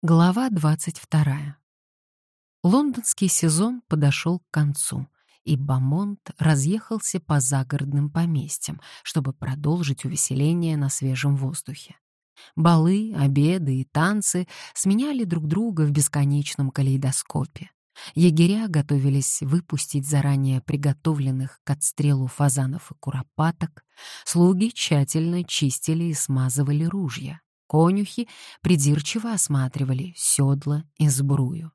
Глава 22. Лондонский сезон подошел к концу, и Бамонт разъехался по загородным поместьям, чтобы продолжить увеселение на свежем воздухе. Балы, обеды и танцы сменяли друг друга в бесконечном калейдоскопе. Егеря готовились выпустить заранее приготовленных к отстрелу фазанов и куропаток, слуги тщательно чистили и смазывали ружья, конюхи придирчиво осматривали седла и сбрую.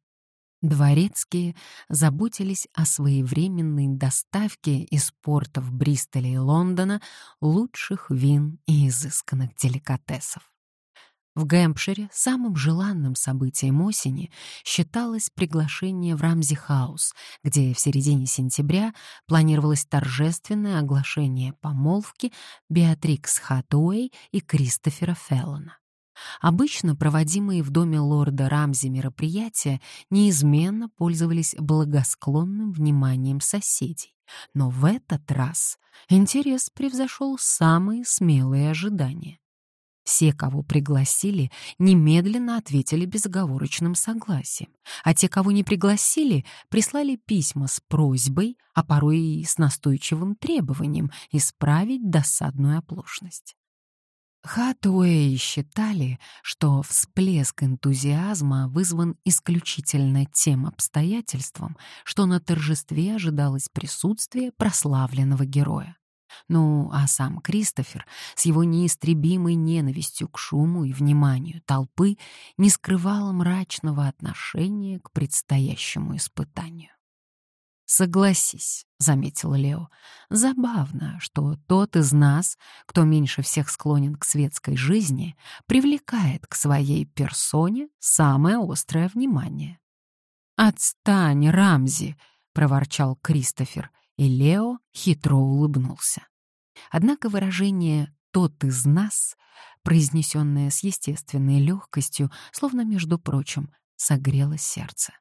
Дворецкие заботились о своевременной доставке из портов Бристоля и Лондона лучших вин и изысканных деликатесов. В Гэмпшире самым желанным событием осени считалось приглашение в Рамзи-хаус, где в середине сентября планировалось торжественное оглашение помолвки Беатрикс Хатуэй и Кристофера Феллона. Обычно проводимые в доме лорда Рамзи мероприятия неизменно пользовались благосклонным вниманием соседей. Но в этот раз интерес превзошел самые смелые ожидания. Все, кого пригласили, немедленно ответили безоговорочным согласием, а те, кого не пригласили, прислали письма с просьбой, а порой и с настойчивым требованием исправить досадную оплошность. Хатуэй считали, что всплеск энтузиазма вызван исключительно тем обстоятельством, что на торжестве ожидалось присутствие прославленного героя. Ну, а сам Кристофер с его неистребимой ненавистью к шуму и вниманию толпы не скрывал мрачного отношения к предстоящему испытанию. «Согласись», — заметил Лео, — «забавно, что тот из нас, кто меньше всех склонен к светской жизни, привлекает к своей персоне самое острое внимание». «Отстань, Рамзи!» — проворчал Кристофер, и Лео хитро улыбнулся. Однако выражение «тот из нас», произнесенное с естественной легкостью, словно, между прочим, согрело сердце.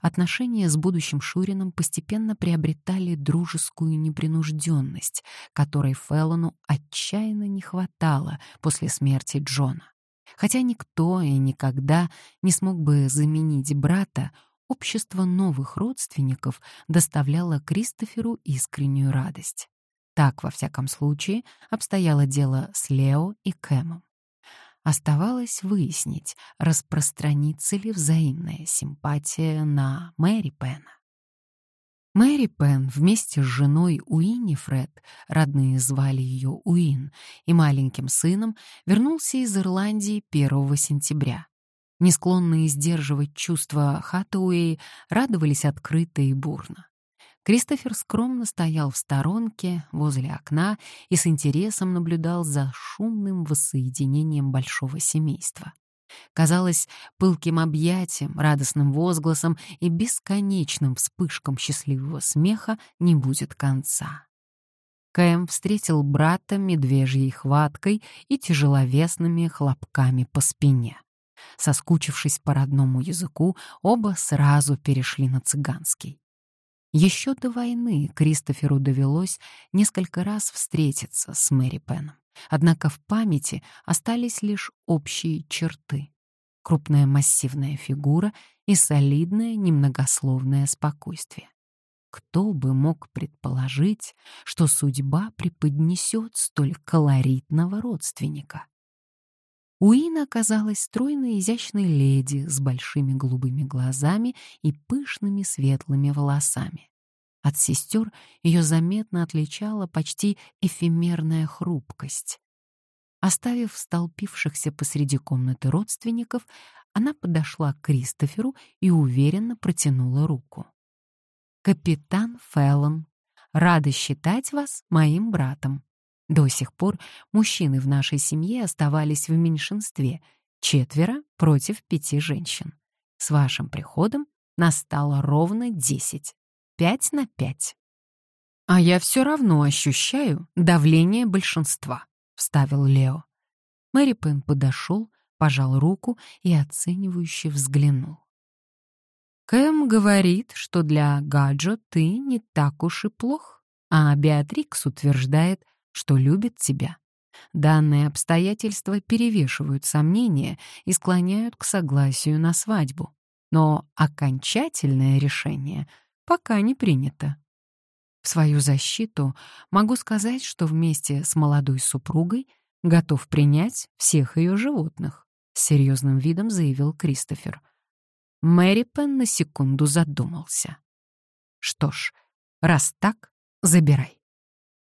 Отношения с будущим Шурином постепенно приобретали дружескую непринужденность, которой Феллону отчаянно не хватало после смерти Джона. Хотя никто и никогда не смог бы заменить брата, общество новых родственников доставляло Кристоферу искреннюю радость. Так, во всяком случае, обстояло дело с Лео и Кэмом. Оставалось выяснить, распространится ли взаимная симпатия на Мэри Пена. Мэри Пен вместе с женой Уинни Фред, родные звали ее Уин, и маленьким сыном вернулся из Ирландии 1 сентября. Не склонные сдерживать чувства Хатуэй радовались открыто и бурно. Кристофер скромно стоял в сторонке, возле окна и с интересом наблюдал за шумным воссоединением большого семейства. Казалось, пылким объятием, радостным возгласом и бесконечным вспышкам счастливого смеха не будет конца. Кэм встретил брата медвежьей хваткой и тяжеловесными хлопками по спине. Соскучившись по родному языку, оба сразу перешли на цыганский. Еще до войны Кристоферу довелось несколько раз встретиться с Мэри Пеном. Однако в памяти остались лишь общие черты. Крупная массивная фигура и солидное немногословное спокойствие. Кто бы мог предположить, что судьба преподнесет столь колоритного родственника? Уин оказалась стройной изящной леди с большими голубыми глазами и пышными светлыми волосами. От сестер ее заметно отличала почти эфемерная хрупкость. Оставив столпившихся посреди комнаты родственников, она подошла к Кристоферу и уверенно протянула руку. «Капитан Феллон, рада считать вас моим братом. До сих пор мужчины в нашей семье оставались в меньшинстве, четверо против пяти женщин. С вашим приходом настало ровно десять, пять на пять. «А я все равно ощущаю давление большинства», — вставил Лео. Мэри Пен подошел, пожал руку и оценивающе взглянул. Кэм говорит, что для Гаджо ты не так уж и плох, а Беатрикс утверждает, что любит тебя. Данные обстоятельства перевешивают сомнения и склоняют к согласию на свадьбу. Но окончательное решение пока не принято. В свою защиту могу сказать, что вместе с молодой супругой готов принять всех ее животных, с серьезным видом заявил Кристофер. Мэри Пен на секунду задумался. Что ж, раз так, забирай.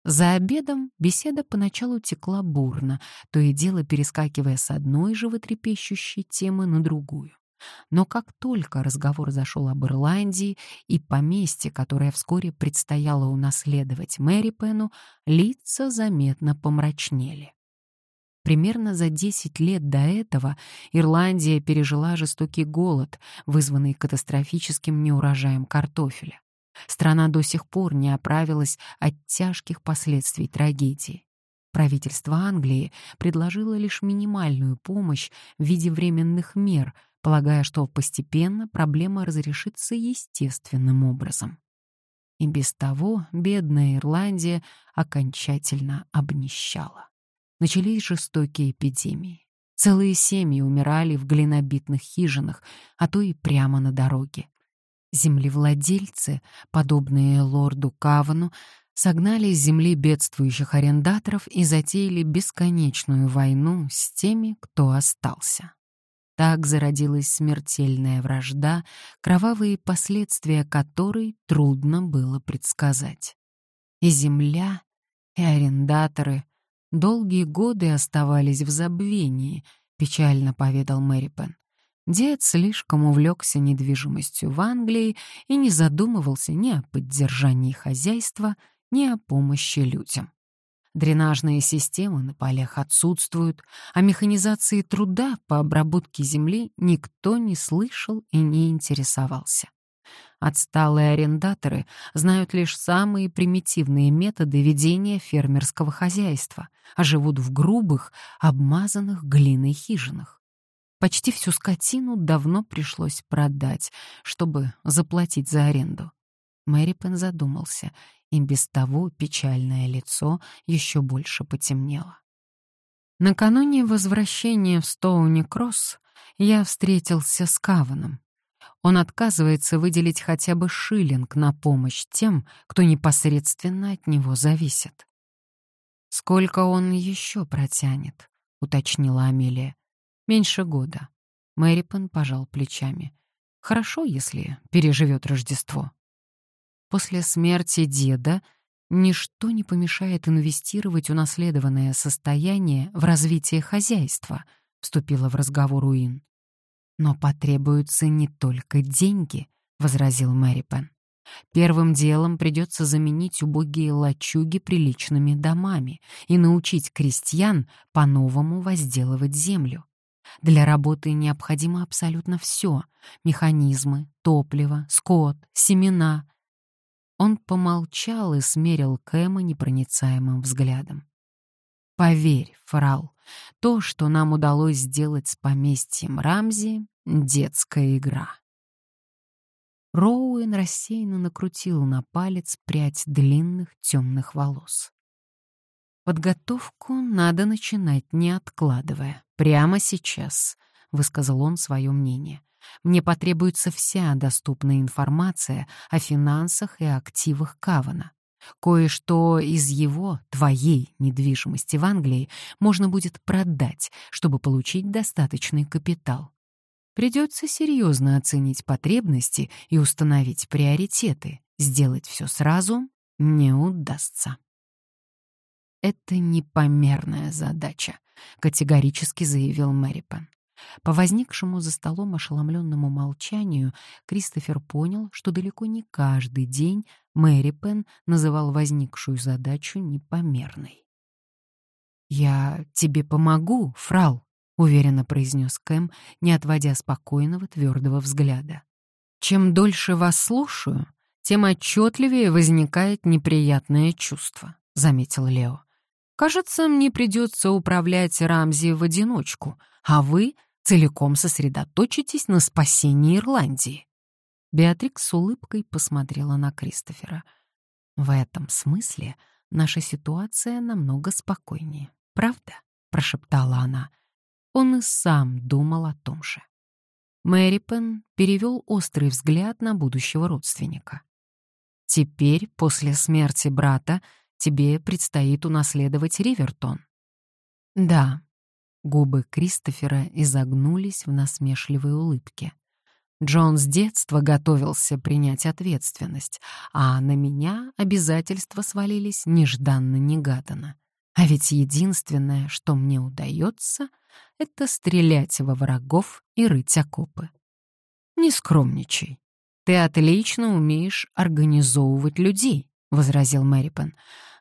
За обедом беседа поначалу текла бурно, то и дело перескакивая с одной животрепещущей темы на другую. Но как только разговор зашел об Ирландии и поместье, которое вскоре предстояло унаследовать Мэри Пену, лица заметно помрачнели. Примерно за 10 лет до этого Ирландия пережила жестокий голод, вызванный катастрофическим неурожаем картофеля. Страна до сих пор не оправилась от тяжких последствий трагедии. Правительство Англии предложило лишь минимальную помощь в виде временных мер, полагая, что постепенно проблема разрешится естественным образом. И без того бедная Ирландия окончательно обнищала. Начались жестокие эпидемии. Целые семьи умирали в глинобитных хижинах, а то и прямо на дороге. Землевладельцы, подобные лорду Кавану, согнали с земли бедствующих арендаторов и затеяли бесконечную войну с теми, кто остался. Так зародилась смертельная вражда, кровавые последствия которой трудно было предсказать. И земля, и арендаторы долгие годы оставались в забвении, печально поведал Мэри Пен. Дед слишком увлекся недвижимостью в Англии и не задумывался ни о поддержании хозяйства, ни о помощи людям. Дренажные системы на полях отсутствуют, а механизации труда по обработке земли никто не слышал и не интересовался. Отсталые арендаторы знают лишь самые примитивные методы ведения фермерского хозяйства, а живут в грубых, обмазанных глиной хижинах. Почти всю скотину давно пришлось продать, чтобы заплатить за аренду. Мэри Пен задумался, и без того печальное лицо еще больше потемнело. Накануне возвращения в Стоуни-Кросс я встретился с Каваном. Он отказывается выделить хотя бы шиллинг на помощь тем, кто непосредственно от него зависит. «Сколько он еще протянет?» — уточнила Амелия. Меньше года. Мэрипен пожал плечами. Хорошо, если переживет Рождество. После смерти деда ничто не помешает инвестировать унаследованное состояние в развитие хозяйства, вступила в разговор Уин. Но потребуются не только деньги, возразил Мэрипен. Первым делом придется заменить убогие лачуги приличными домами и научить крестьян по-новому возделывать землю. Для работы необходимо абсолютно все — механизмы, топливо, скот, семена. Он помолчал и смерил Кэма непроницаемым взглядом. «Поверь, фрау, то, что нам удалось сделать с поместьем Рамзи — детская игра». Роуэн рассеянно накрутил на палец прядь длинных темных волос. Подготовку надо начинать, не откладывая. Прямо сейчас, высказал он свое мнение. Мне потребуется вся доступная информация о финансах и активах Кавана. Кое-что из его, твоей недвижимости в Англии можно будет продать, чтобы получить достаточный капитал. Придется серьезно оценить потребности и установить приоритеты. Сделать все сразу не удастся. «Это непомерная задача», — категорически заявил Мэрипен. По возникшему за столом ошеломленному молчанию Кристофер понял, что далеко не каждый день Мэри Пен называл возникшую задачу непомерной. «Я тебе помогу, фрау», — уверенно произнес Кэм, не отводя спокойного твердого взгляда. «Чем дольше вас слушаю, тем отчетливее возникает неприятное чувство», — заметил Лео. Кажется, мне придется управлять Рамзи в одиночку, а вы целиком сосредоточитесь на спасении Ирландии». Беатрикс с улыбкой посмотрела на Кристофера. «В этом смысле наша ситуация намного спокойнее. правда?» — прошептала она. Он и сам думал о том же. Мэри Пен перевел острый взгляд на будущего родственника. «Теперь, после смерти брата, тебе предстоит унаследовать Ривертон». «Да». Губы Кристофера изогнулись в насмешливой улыбке. Джон с детства готовился принять ответственность, а на меня обязательства свалились нежданно-негаданно. А ведь единственное, что мне удается, это стрелять во врагов и рыть окопы. Не скромничай. Ты отлично умеешь организовывать людей, возразил Мэрипен.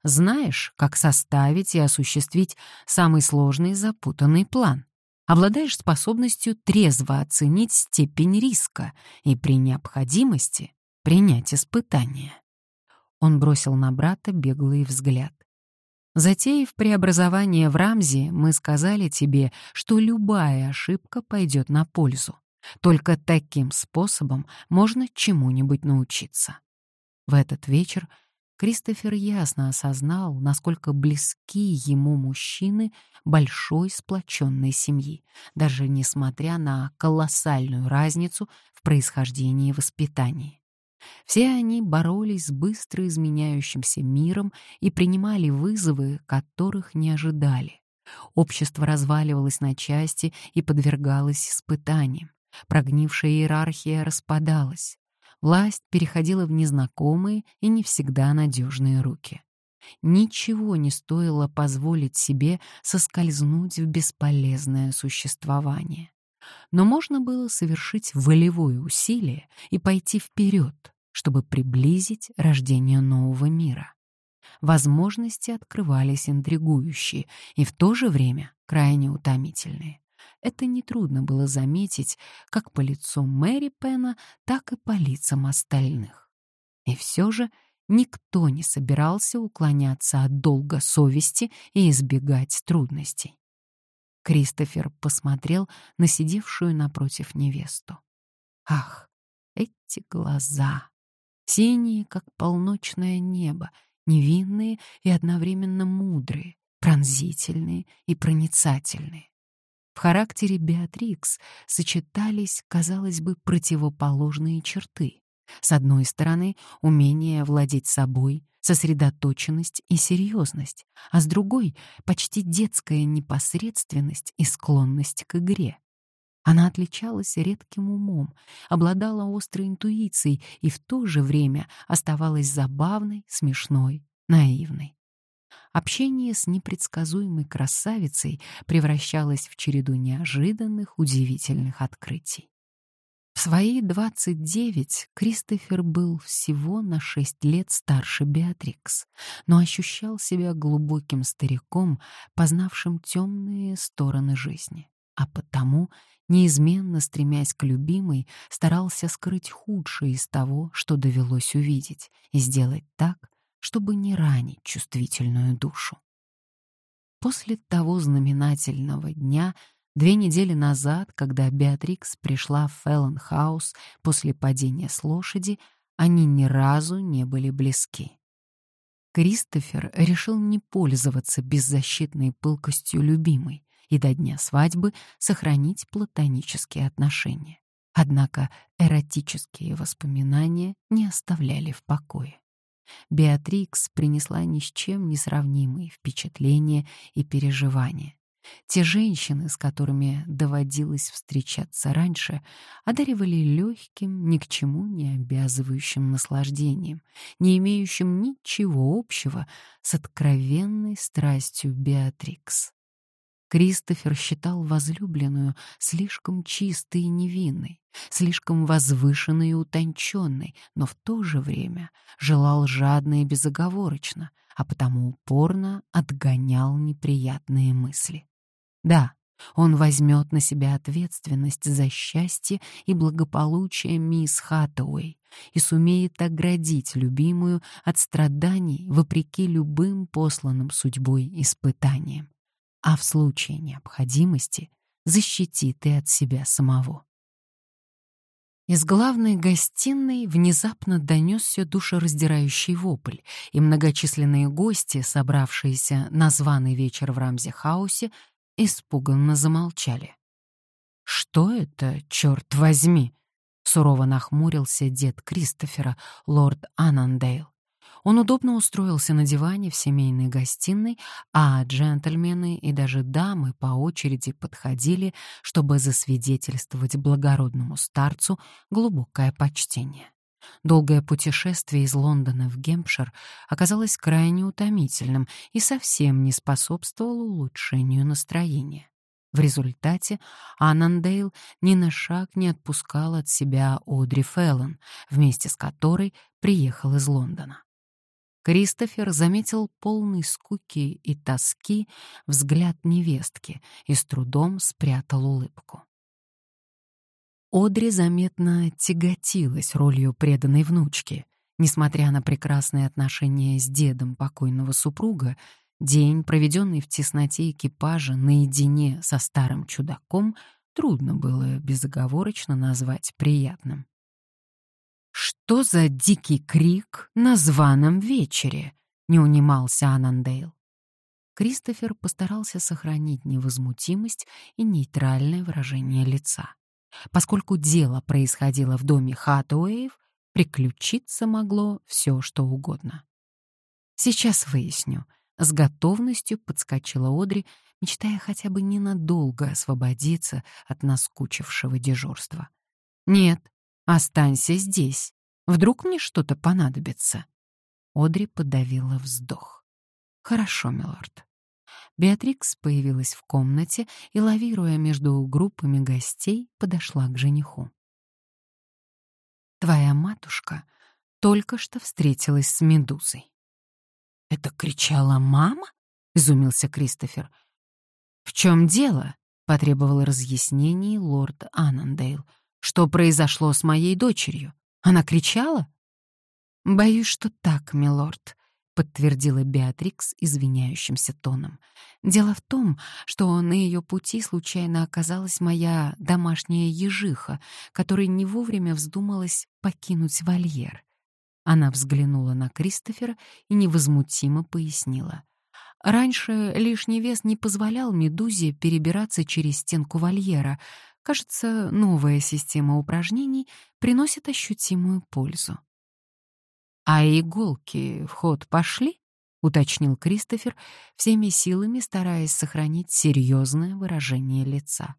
Знаешь, как составить и осуществить самый сложный запутанный план. Обладаешь способностью трезво оценить степень риска и при необходимости принять испытание. Он бросил на брата беглый взгляд. Затеяв преобразование в Рамзе, мы сказали тебе, что любая ошибка пойдет на пользу. Только таким способом можно чему-нибудь научиться. В этот вечер Кристофер ясно осознал, насколько близки ему мужчины большой сплоченной семьи, даже несмотря на колоссальную разницу в происхождении и воспитании. Все они боролись с быстро изменяющимся миром и принимали вызовы, которых не ожидали. Общество разваливалось на части и подвергалось испытаниям. Прогнившая иерархия распадалась. Власть переходила в незнакомые и не всегда надежные руки. Ничего не стоило позволить себе соскользнуть в бесполезное существование но можно было совершить волевое усилие и пойти вперед, чтобы приблизить рождение нового мира. Возможности открывались интригующие и в то же время крайне утомительные. Это нетрудно было заметить как по лицу Мэри Пена, так и по лицам остальных. И все же никто не собирался уклоняться от долга совести и избегать трудностей. Кристофер посмотрел на сидевшую напротив невесту. Ах, эти глаза! Синие, как полночное небо, невинные и одновременно мудрые, пронзительные и проницательные. В характере Беатрикс сочетались, казалось бы, противоположные черты. С одной стороны, умение владеть собой, сосредоточенность и серьезность, а с другой — почти детская непосредственность и склонность к игре. Она отличалась редким умом, обладала острой интуицией и в то же время оставалась забавной, смешной, наивной. Общение с непредсказуемой красавицей превращалось в череду неожиданных, удивительных открытий. В свои 29 Кристофер был всего на 6 лет старше Беатрикс, но ощущал себя глубоким стариком, познавшим темные стороны жизни, а потому, неизменно стремясь к любимой, старался скрыть худшее из того, что довелось увидеть, и сделать так, чтобы не ранить чувствительную душу. После того знаменательного дня Две недели назад, когда Беатрикс пришла в Фелленхаус после падения с лошади, они ни разу не были близки. Кристофер решил не пользоваться беззащитной пылкостью любимой и до дня свадьбы сохранить платонические отношения. Однако эротические воспоминания не оставляли в покое. Беатрикс принесла ни с чем не сравнимые впечатления и переживания. Те женщины, с которыми доводилось встречаться раньше, одаривали легким, ни к чему не обязывающим наслаждением, не имеющим ничего общего с откровенной страстью Беатрикс. Кристофер считал возлюбленную слишком чистой и невинной, слишком возвышенной и утонченной, но в то же время желал жадно и безоговорочно, а потому упорно отгонял неприятные мысли. Да, он возьмет на себя ответственность за счастье и благополучие мисс Хаттауэй и сумеет оградить любимую от страданий вопреки любым посланным судьбой испытаниям, а в случае необходимости защитит и от себя самого. Из главной гостиной внезапно донесся душераздирающий вопль, и многочисленные гости, собравшиеся на званый вечер в Рамзе-хаусе, испуганно замолчали. «Что это, черт возьми?» — сурово нахмурился дед Кристофера, лорд Аннандейл. Он удобно устроился на диване в семейной гостиной, а джентльмены и даже дамы по очереди подходили, чтобы засвидетельствовать благородному старцу глубокое почтение. Долгое путешествие из Лондона в Гемпшир оказалось крайне утомительным и совсем не способствовало улучшению настроения. В результате Аннандейл ни на шаг не отпускал от себя Одри Феллон, вместе с которой приехал из Лондона. Кристофер заметил полный скуки и тоски взгляд невестки и с трудом спрятал улыбку. Одри заметно тяготилась ролью преданной внучки. Несмотря на прекрасные отношения с дедом покойного супруга, день, проведенный в тесноте экипажа наедине со старым чудаком, трудно было безоговорочно назвать приятным. «Что за дикий крик на званом вечере?» — не унимался Анандейл. Кристофер постарался сохранить невозмутимость и нейтральное выражение лица. Поскольку дело происходило в доме Хатуэев, приключиться могло все, что угодно. «Сейчас выясню», — с готовностью подскочила Одри, мечтая хотя бы ненадолго освободиться от наскучившего дежурства. «Нет, Останься здесь. Вдруг мне что-то понадобится. Одри подавила вздох. Хорошо, милорд. Беатрикс появилась в комнате и, лавируя между группами гостей, подошла к жениху. «Твоя матушка только что встретилась с Медузой». «Это кричала мама?» — изумился Кристофер. «В чем дело?» — потребовал разъяснений лорд Аннандейл. Что произошло с моей дочерью? Она кричала? Боюсь, что так, милорд, подтвердила Беатрикс извиняющимся тоном. Дело в том, что на ее пути случайно оказалась моя домашняя ежиха, которой не вовремя вздумалась покинуть вольер. Она взглянула на Кристофера и невозмутимо пояснила. Раньше лишний вес не позволял медузе перебираться через стенку вольера, Кажется, новая система упражнений приносит ощутимую пользу. «А иголки в ход пошли?» — уточнил Кристофер, всеми силами стараясь сохранить серьезное выражение лица.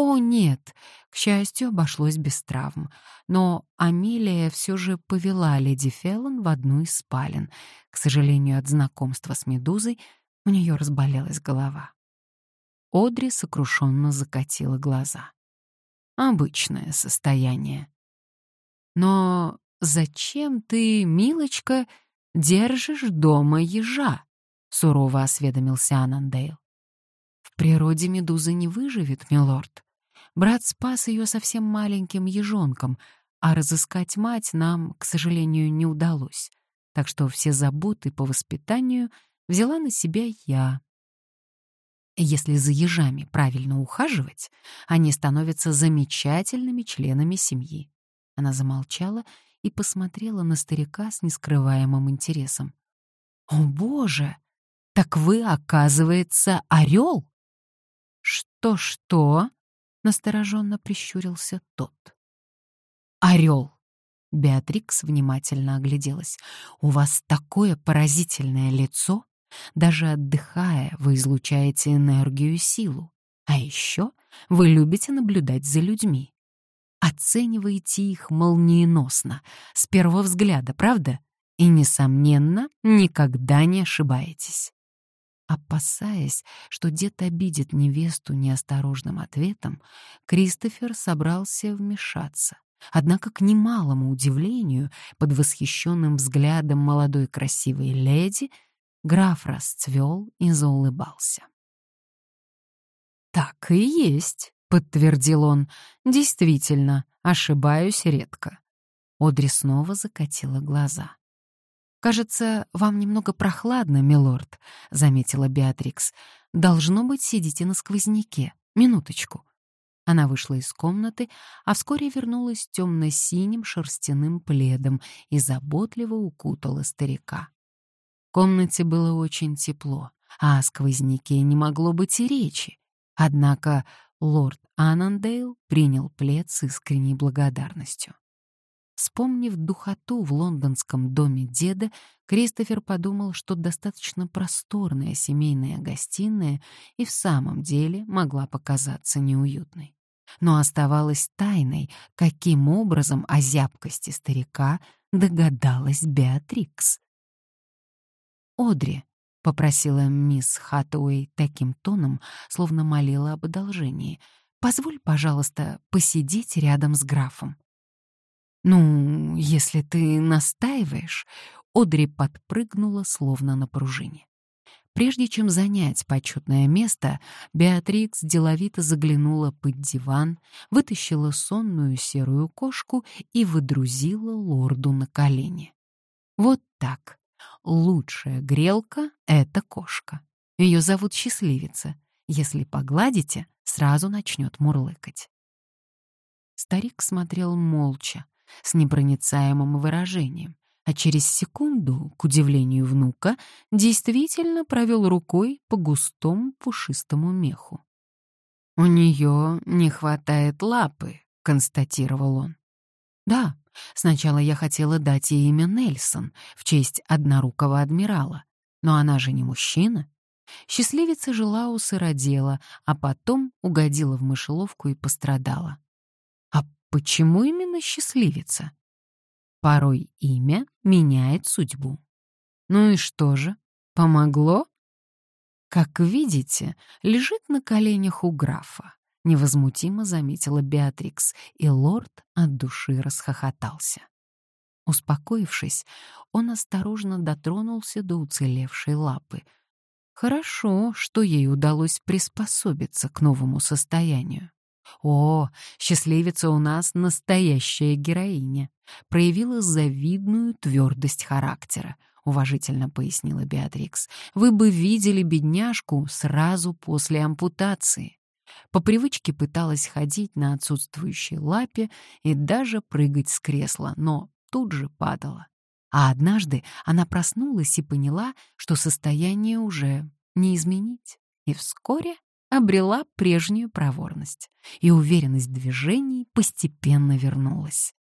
О, нет, к счастью, обошлось без травм. Но Амелия все же повела леди Феллон в одну из спален. К сожалению, от знакомства с Медузой у нее разболелась голова. Одри сокрушенно закатила глаза. Обычное состояние. Но зачем ты, милочка, держишь дома ежа? Сурово осведомился Анандейл. В природе медуза не выживет, милорд. Брат спас ее совсем маленьким ежонком, а разыскать мать нам, к сожалению, не удалось. Так что все заботы по воспитанию взяла на себя я. Если за ежами правильно ухаживать, они становятся замечательными членами семьи. Она замолчала и посмотрела на старика с нескрываемым интересом. «О, боже! Так вы, оказывается, орел?» «Что-что?» — настороженно прищурился тот. «Орел!» — Беатрикс внимательно огляделась. «У вас такое поразительное лицо!» Даже отдыхая, вы излучаете энергию и силу. А еще вы любите наблюдать за людьми. Оцениваете их молниеносно, с первого взгляда, правда? И, несомненно, никогда не ошибаетесь. Опасаясь, что дед обидит невесту неосторожным ответом, Кристофер собрался вмешаться. Однако, к немалому удивлению, под восхищенным взглядом молодой красивой леди — Граф расцвел и заулыбался. «Так и есть», — подтвердил он. «Действительно, ошибаюсь редко». Одри снова закатила глаза. «Кажется, вам немного прохладно, милорд», — заметила Беатрикс. «Должно быть, сидите на сквозняке. Минуточку». Она вышла из комнаты, а вскоре вернулась темно-синим шерстяным пледом и заботливо укутала старика. В комнате было очень тепло, а о сквозняке не могло быть и речи. Однако лорд Аннандейл принял плед с искренней благодарностью. Вспомнив духоту в лондонском доме деда, Кристофер подумал, что достаточно просторная семейная гостиная и в самом деле могла показаться неуютной. Но оставалось тайной, каким образом о зябкости старика догадалась Беатрикс. «Одри», — попросила мисс Хаттуэй таким тоном, словно молила об одолжении, «позволь, пожалуйста, посидеть рядом с графом». «Ну, если ты настаиваешь...» Одри подпрыгнула, словно на пружине. Прежде чем занять почетное место, Беатрикс деловито заглянула под диван, вытащила сонную серую кошку и выдрузила лорду на колени. Вот так. Лучшая грелка — это кошка. Ее зовут Счастливица. Если погладите, сразу начнет мурлыкать. Старик смотрел молча, с непроницаемым выражением, а через секунду, к удивлению внука, действительно провел рукой по густому пушистому меху. «У нее не хватает лапы», — констатировал он. «Да, сначала я хотела дать ей имя Нельсон в честь однорукого адмирала, но она же не мужчина». Счастливица жила у сыродела, а потом угодила в мышеловку и пострадала. Почему именно счастливица? Порой имя меняет судьбу. Ну и что же, помогло? Как видите, лежит на коленях у графа, невозмутимо заметила Беатрикс, и лорд от души расхохотался. Успокоившись, он осторожно дотронулся до уцелевшей лапы. Хорошо, что ей удалось приспособиться к новому состоянию. О, счастливица у нас настоящая героиня. Проявила завидную твердость характера, уважительно пояснила Беатрикс. Вы бы видели бедняжку сразу после ампутации. По привычке пыталась ходить на отсутствующей лапе и даже прыгать с кресла, но тут же падала. А однажды она проснулась и поняла, что состояние уже не изменить. И вскоре обрела прежнюю проворность, и уверенность движений постепенно вернулась.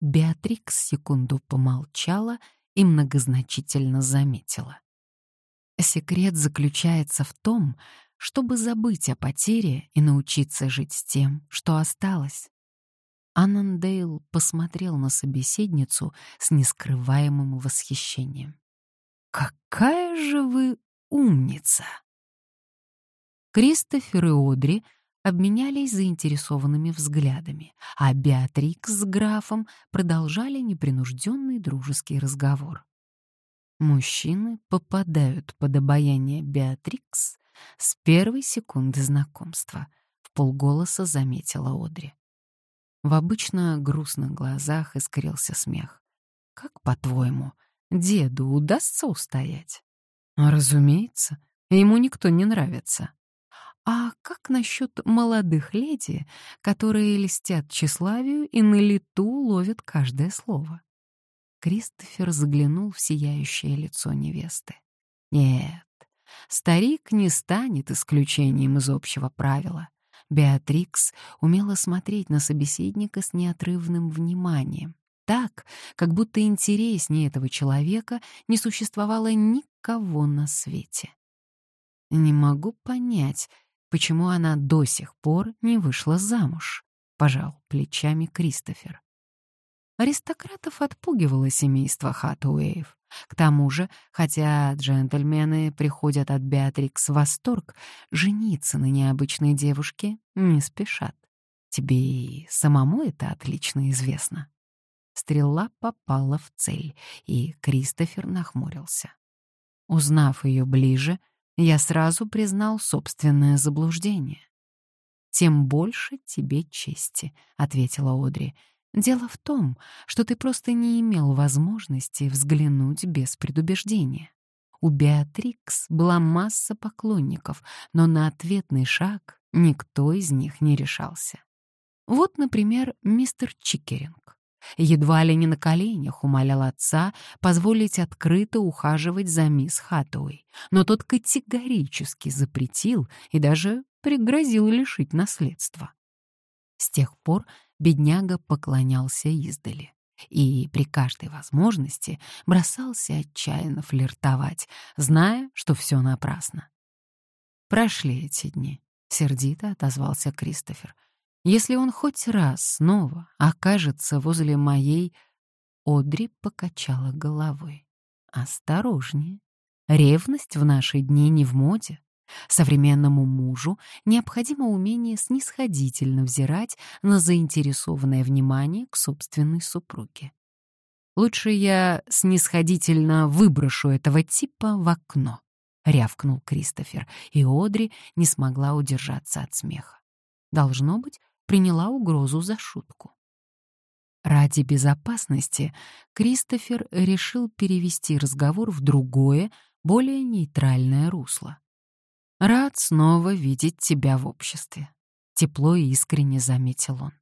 Беатрикс секунду помолчала и многозначительно заметила. Секрет заключается в том, чтобы забыть о потере и научиться жить с тем, что осталось. Аннандейл посмотрел на собеседницу с нескрываемым восхищением. «Какая же вы умница!» Кристофер и Одри обменялись заинтересованными взглядами, а Беатрикс с графом продолжали непринужденный дружеский разговор. Мужчины попадают под обаяние Беатрикс с первой секунды знакомства, в полголоса заметила Одри. В обычно грустных глазах искрился смех. «Как, по-твоему, деду удастся устоять?» «Разумеется, ему никто не нравится», а как насчет молодых леди, которые льстят тщеславию и на лету ловят каждое слово? Кристофер заглянул в сияющее лицо невесты. Нет, старик не станет исключением из общего правила. Беатрикс умела смотреть на собеседника с неотрывным вниманием, так, как будто интереснее этого человека не существовало никого на свете. Не могу понять, почему она до сих пор не вышла замуж, пожал плечами Кристофер. Аристократов отпугивало семейство Хатуэев. К тому же, хотя джентльмены приходят от Беатрикс в восторг, жениться на необычной девушке не спешат. Тебе и самому это отлично известно. Стрела попала в цель, и Кристофер нахмурился. Узнав ее ближе, я сразу признал собственное заблуждение. «Тем больше тебе чести», — ответила Одри. «Дело в том, что ты просто не имел возможности взглянуть без предубеждения. У Беатрикс была масса поклонников, но на ответный шаг никто из них не решался. Вот, например, мистер Чикеринг. Едва ли не на коленях умолял отца позволить открыто ухаживать за мисс Хаттуэй, но тот категорически запретил и даже пригрозил лишить наследства. С тех пор бедняга поклонялся издали и при каждой возможности бросался отчаянно флиртовать, зная, что все напрасно. «Прошли эти дни», — сердито отозвался Кристофер. «Если он хоть раз снова окажется возле моей...» Одри покачала головой. «Осторожнее. Ревность в наши дни не в моде. Современному мужу необходимо умение снисходительно взирать на заинтересованное внимание к собственной супруге. «Лучше я снисходительно выброшу этого типа в окно», — рявкнул Кристофер, и Одри не смогла удержаться от смеха. Должно быть, приняла угрозу за шутку. Ради безопасности Кристофер решил перевести разговор в другое, более нейтральное русло. «Рад снова видеть тебя в обществе», — тепло и искренне заметил он.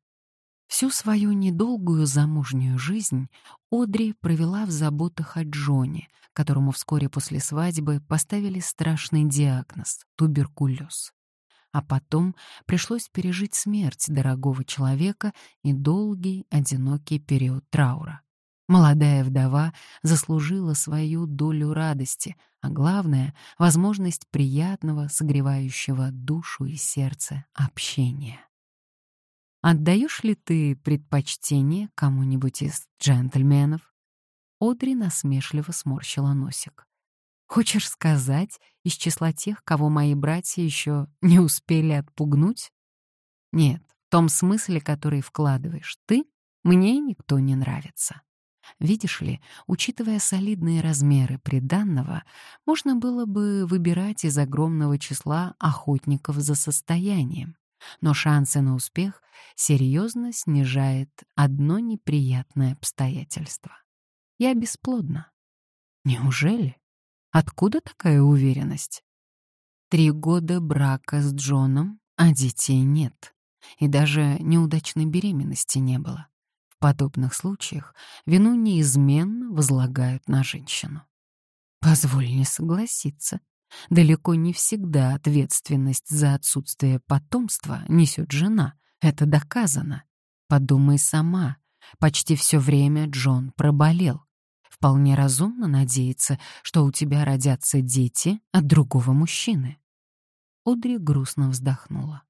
Всю свою недолгую замужнюю жизнь Одри провела в заботах о Джоне, которому вскоре после свадьбы поставили страшный диагноз — туберкулез. А потом пришлось пережить смерть дорогого человека и долгий, одинокий период траура. Молодая вдова заслужила свою долю радости, а главное — возможность приятного, согревающего душу и сердце общения. «Отдаешь ли ты предпочтение кому-нибудь из джентльменов?» Одри насмешливо сморщила носик. «Хочешь сказать, из числа тех, кого мои братья еще не успели отпугнуть?» «Нет, в том смысле, который вкладываешь ты, мне никто не нравится». Видишь ли, учитывая солидные размеры приданного, можно было бы выбирать из огромного числа охотников за состоянием. Но шансы на успех серьезно снижает одно неприятное обстоятельство. Я бесплодна. Неужели? Откуда такая уверенность? Три года брака с Джоном, а детей нет. И даже неудачной беременности не было подобных случаях вину неизменно возлагают на женщину. Позволь не согласиться. Далеко не всегда ответственность за отсутствие потомства несет жена. Это доказано. Подумай сама. Почти все время Джон проболел. Вполне разумно надеяться, что у тебя родятся дети от другого мужчины. Одри грустно вздохнула.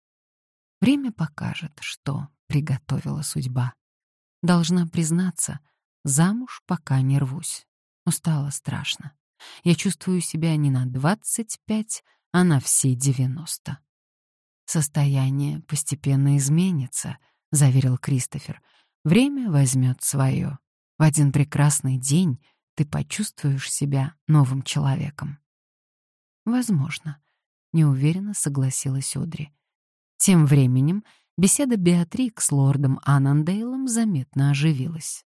Время покажет, что приготовила судьба. Должна признаться, замуж пока не рвусь. Устала страшно. Я чувствую себя не на 25, а на все 90. Состояние постепенно изменится, заверил Кристофер. Время возьмет свое. В один прекрасный день ты почувствуешь себя новым человеком. Возможно, неуверенно согласилась Одри. Тем временем беседа Беатрик с лордом Аннандейлом заметно оживилась.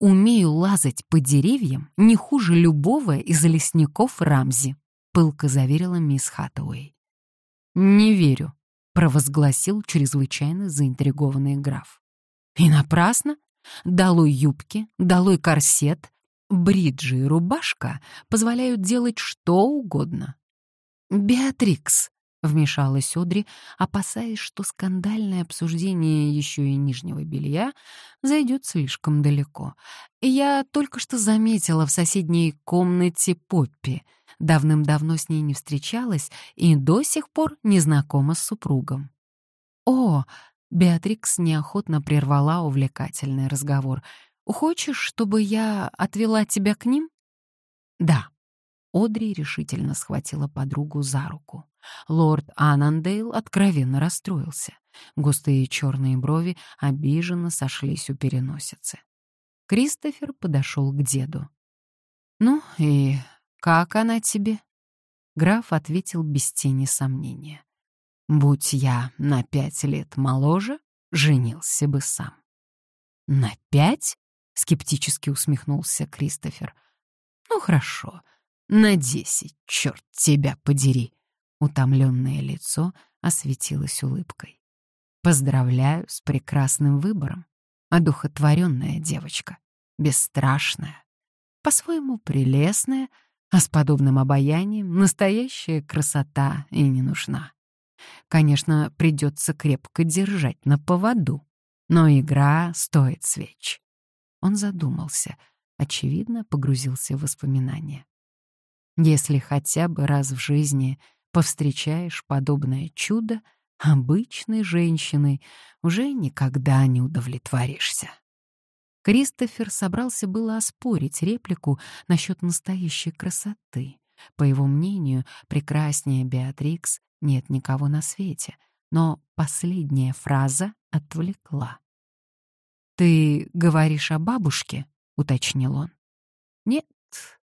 «Умею лазать по деревьям не хуже любого из лесников Рамзи», — пылко заверила мисс Хаттауэй. «Не верю», — провозгласил чрезвычайно заинтригованный граф. «И напрасно. Долой юбки, долой корсет, бриджи и рубашка позволяют делать что угодно». «Беатрикс», Вмешалась Одри, опасаясь, что скандальное обсуждение еще и нижнего белья зайдет слишком далеко. Я только что заметила в соседней комнате Поппи. Давным-давно с ней не встречалась и до сих пор не знакома с супругом. «О!» — Беатрикс неохотно прервала увлекательный разговор. «Хочешь, чтобы я отвела тебя к ним?» «Да», Одри решительно схватила подругу за руку. Лорд Анандейл откровенно расстроился. Густые черные брови обиженно сошлись у переносицы. Кристофер подошел к деду. «Ну и как она тебе?» Граф ответил без тени сомнения. «Будь я на пять лет моложе, женился бы сам». «На пять?» — скептически усмехнулся Кристофер. «Ну хорошо, на десять, черт тебя подери!» Утомленное лицо осветилось улыбкой. Поздравляю с прекрасным выбором. Одухотворенная девочка, бесстрашная, по-своему прелестная, а с подобным обаянием настоящая красота и не нужна. Конечно, придется крепко держать на поводу, но игра стоит свеч. Он задумался, очевидно, погрузился в воспоминания. Если хотя бы раз в жизни повстречаешь подобное чудо, обычной женщиной уже никогда не удовлетворишься. Кристофер собрался было оспорить реплику насчет настоящей красоты. По его мнению, прекраснее Беатрикс нет никого на свете, но последняя фраза отвлекла. «Ты говоришь о бабушке?» — уточнил он. «Нет,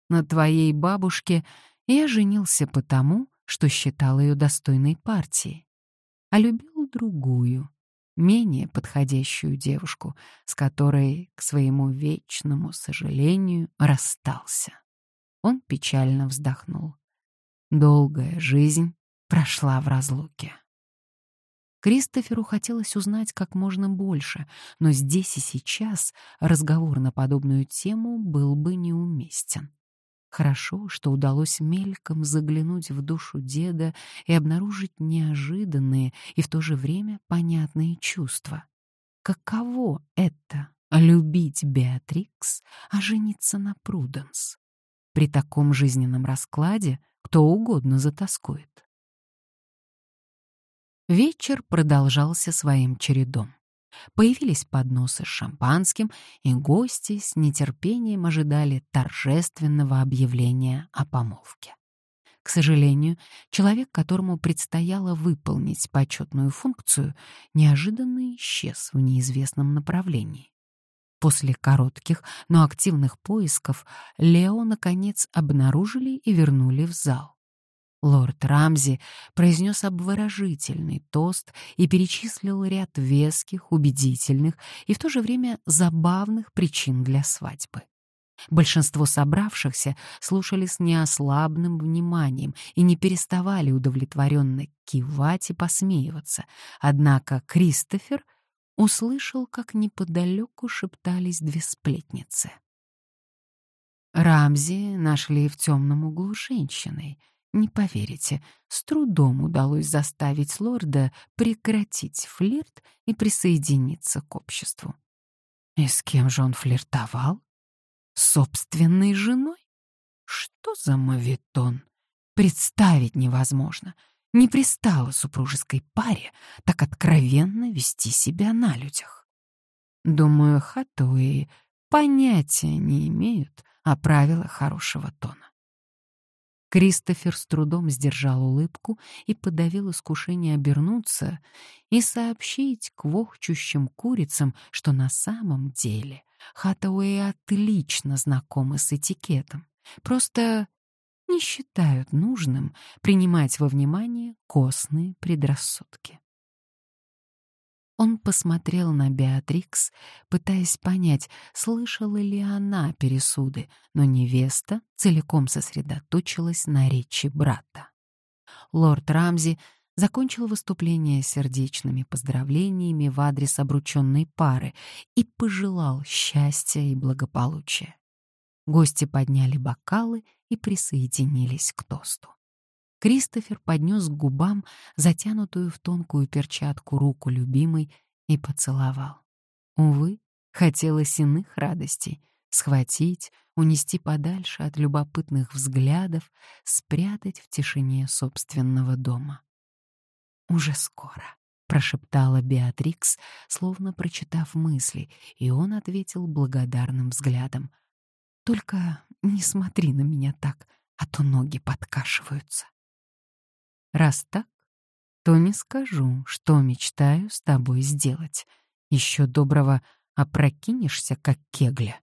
на твоей бабушке я женился потому, что считал ее достойной партии, а любил другую, менее подходящую девушку, с которой, к своему вечному сожалению, расстался. Он печально вздохнул. Долгая жизнь прошла в разлуке. Кристоферу хотелось узнать как можно больше, но здесь и сейчас разговор на подобную тему был бы неуместен. Хорошо, что удалось мельком заглянуть в душу деда и обнаружить неожиданные и в то же время понятные чувства. Каково это — любить Беатрикс, а жениться на Пруденс? При таком жизненном раскладе кто угодно затаскует. Вечер продолжался своим чередом. Появились подносы с шампанским, и гости с нетерпением ожидали торжественного объявления о помолвке. К сожалению, человек, которому предстояло выполнить почетную функцию, неожиданно исчез в неизвестном направлении. После коротких, но активных поисков Лео, наконец, обнаружили и вернули в зал. Лорд Рамзи произнес обворожительный тост и перечислил ряд веских, убедительных и в то же время забавных причин для свадьбы. Большинство собравшихся слушали с неослабным вниманием и не переставали удовлетворенно кивать и посмеиваться. Однако Кристофер услышал, как неподалеку шептались две сплетницы. Рамзи нашли в темном углу женщиной — не поверите, с трудом удалось заставить лорда прекратить флирт и присоединиться к обществу. И с кем же он флиртовал? С собственной женой? Что за мавитон? Представить невозможно. Не пристало супружеской паре так откровенно вести себя на людях. Думаю, хатуи понятия не имеют о правилах хорошего тона. Кристофер с трудом сдержал улыбку и подавил искушение обернуться и сообщить квохчущим курицам, что на самом деле Хатауэй отлично знакомы с этикетом, просто не считают нужным принимать во внимание костные предрассудки. Он посмотрел на Беатрикс, пытаясь понять, слышала ли она пересуды, но невеста целиком сосредоточилась на речи брата. Лорд Рамзи закончил выступление сердечными поздравлениями в адрес обрученной пары и пожелал счастья и благополучия. Гости подняли бокалы и присоединились к тосту. Кристофер поднес к губам затянутую в тонкую перчатку руку любимой и поцеловал. Увы, хотелось иных радостей — схватить, унести подальше от любопытных взглядов, спрятать в тишине собственного дома. «Уже скоро», — прошептала Беатрикс, словно прочитав мысли, и он ответил благодарным взглядом. «Только не смотри на меня так, а то ноги подкашиваются». Раз так, то не скажу, что мечтаю с тобой сделать. Еще доброго опрокинешься, как кегля.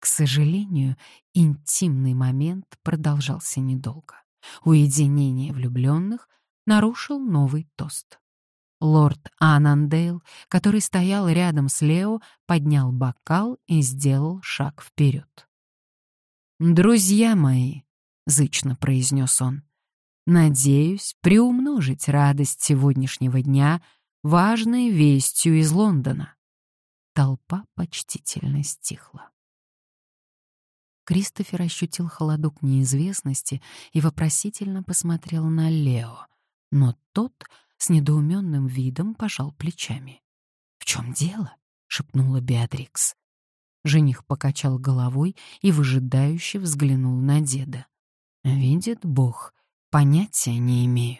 К сожалению, интимный момент продолжался недолго. Уединение влюбленных нарушил новый тост. Лорд Анандейл, который стоял рядом с Лео, поднял бокал и сделал шаг вперед. «Друзья мои», — зычно произнес он, Надеюсь приумножить радость сегодняшнего дня важной вестью из Лондона. Толпа почтительно стихла. Кристофер ощутил холодок неизвестности и вопросительно посмотрел на Лео, но тот с недоуменным видом пожал плечами. «В чем дело?» — шепнула Беатрикс. Жених покачал головой и выжидающе взглянул на деда. «Видит Бог, понятия не имею».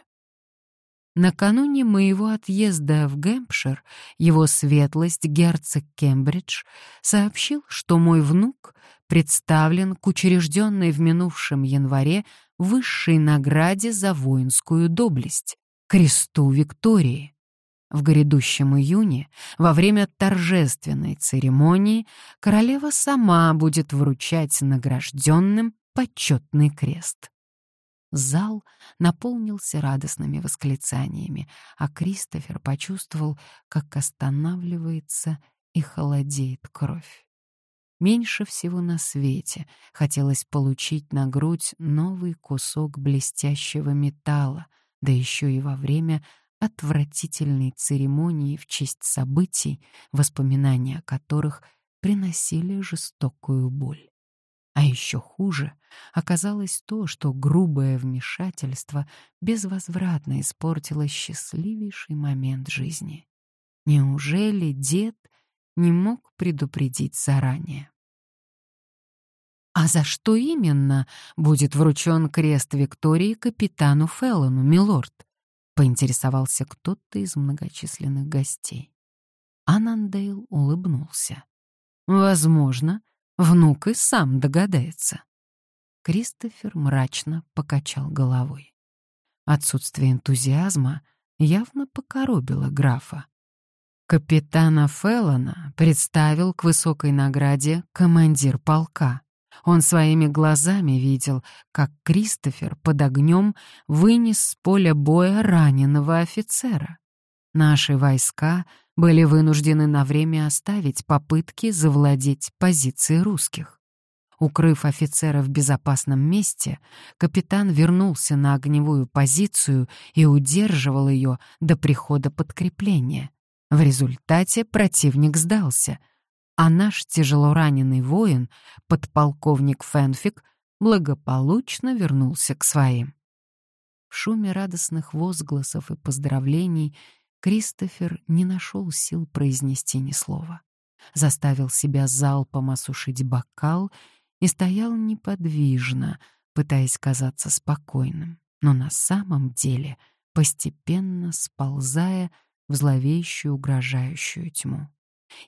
Накануне моего отъезда в Гэмпшир его светлость герцог Кембридж сообщил, что мой внук представлен к учрежденной в минувшем январе высшей награде за воинскую доблесть — кресту Виктории. В грядущем июне, во время торжественной церемонии, королева сама будет вручать награжденным почетный крест. Зал наполнился радостными восклицаниями, а Кристофер почувствовал, как останавливается и холодеет кровь. Меньше всего на свете хотелось получить на грудь новый кусок блестящего металла, да еще и во время отвратительной церемонии в честь событий, воспоминания о которых приносили жестокую боль. А еще хуже оказалось то, что грубое вмешательство безвозвратно испортило счастливейший момент жизни. Неужели дед не мог предупредить заранее? «А за что именно будет вручен крест Виктории капитану Феллону, милорд?» поинтересовался кто-то из многочисленных гостей. Анандейл улыбнулся. «Возможно, внук и сам догадается». Кристофер мрачно покачал головой. Отсутствие энтузиазма явно покоробило графа. Капитана Феллона представил к высокой награде командир полка. Он своими глазами видел, как Кристофер под огнем вынес с поля боя раненого офицера. Наши войска были вынуждены на время оставить попытки завладеть позицией русских. Укрыв офицера в безопасном месте, капитан вернулся на огневую позицию и удерживал ее до прихода подкрепления. В результате противник сдался — а наш тяжелораненый воин, подполковник Фенфик, благополучно вернулся к своим. В шуме радостных возгласов и поздравлений Кристофер не нашел сил произнести ни слова. Заставил себя залпом осушить бокал и стоял неподвижно, пытаясь казаться спокойным, но на самом деле постепенно сползая в зловещую угрожающую тьму.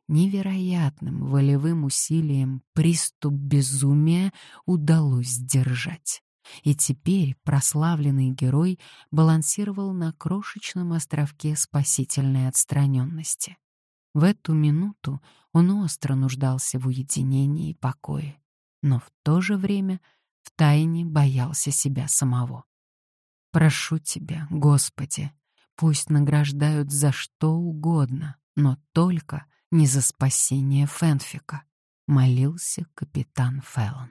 Невероятным волевым усилием приступ безумия удалось сдержать. И теперь прославленный герой балансировал на крошечном островке спасительной отстраненности. В эту минуту он остро нуждался в уединении и покое, но в то же время втайне боялся себя самого. «Прошу тебя, Господи, пусть награждают за что угодно, но только не за спасение Фенфика, молился капитан Феллон.